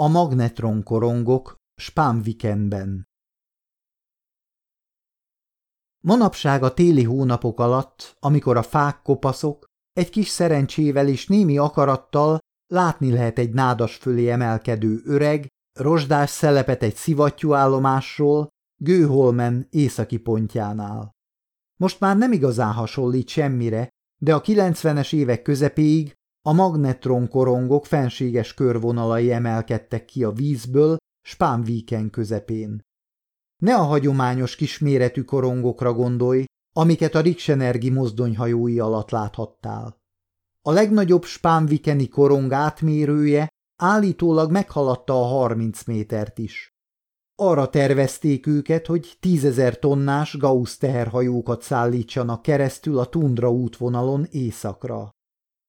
A magnetronkorongok Spánvikenben Manapság a téli hónapok alatt, amikor a fák kopaszok, egy kis szerencsével és némi akarattal látni lehet egy nádas fölé emelkedő öreg, rozsdás szelepet egy szivattyúállomásról, Gőholmen északi pontjánál. Most már nem igazán hasonlít semmire, de a 90-es évek közepéig a magnetron korongok fenséges körvonalai emelkedtek ki a vízből Spánvíken közepén. Ne a hagyományos kisméretű korongokra gondolj, amiket a Riksenergi mozdonyhajói alatt láthattál. A legnagyobb spánvikeni korong átmérője állítólag meghaladta a 30 métert is. Arra tervezték őket, hogy tízezer tonnás Gauss teherhajókat szállítsanak keresztül a tundra útvonalon északra.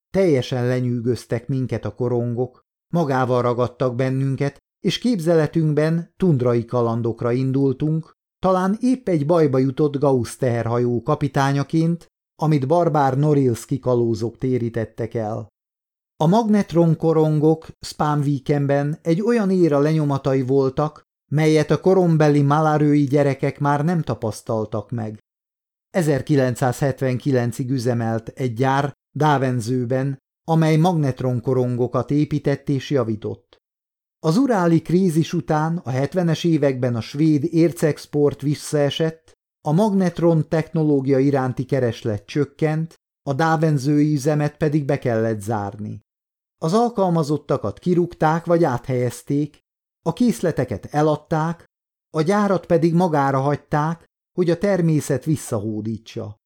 Teljesen lenyűgöztek minket a korongok, magával ragadtak bennünket, és képzeletünkben tundrai kalandokra indultunk, talán épp egy bajba jutott Gauss teherhajó kapitányaként, amit barbár Norilski kalózok térítettek el. A magnetron korongok Spánvíkenben egy olyan éra lenyomatai voltak, melyet a korombeli malarői gyerekek már nem tapasztaltak meg. 1979-ig üzemelt egy gyár Dávenzőben, amely magnetronkorongokat épített és javított. Az uráli krízis után a 70-es években a svéd ércexport visszaesett, a magnetron technológia iránti kereslet csökkent, a dávenzői üzemet pedig be kellett zárni. Az alkalmazottakat kirúgták vagy áthelyezték, a készleteket eladták, a gyárat pedig magára hagyták, hogy a természet visszahódítsa.